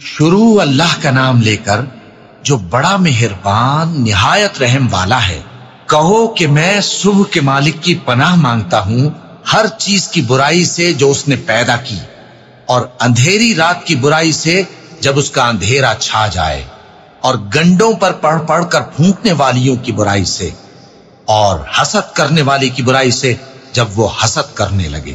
شروع اللہ کا نام لے کر جو بڑا مہربان، نہایت رحم والا ہے، کہو کہ میں صبح کے مالک کی پناہ مانگتا ہوں ہر چیز کی برائی سے جو اس نے پیدا کی اور اندھیری رات کی برائی سے جب اس کا اندھیرا چھا جائے اور گنڈوں پر پڑھ پڑھ کر پھونکنے والیوں کی برائی سے اور حسد کرنے والی کی برائی سے جب وہ حسد کرنے لگے۔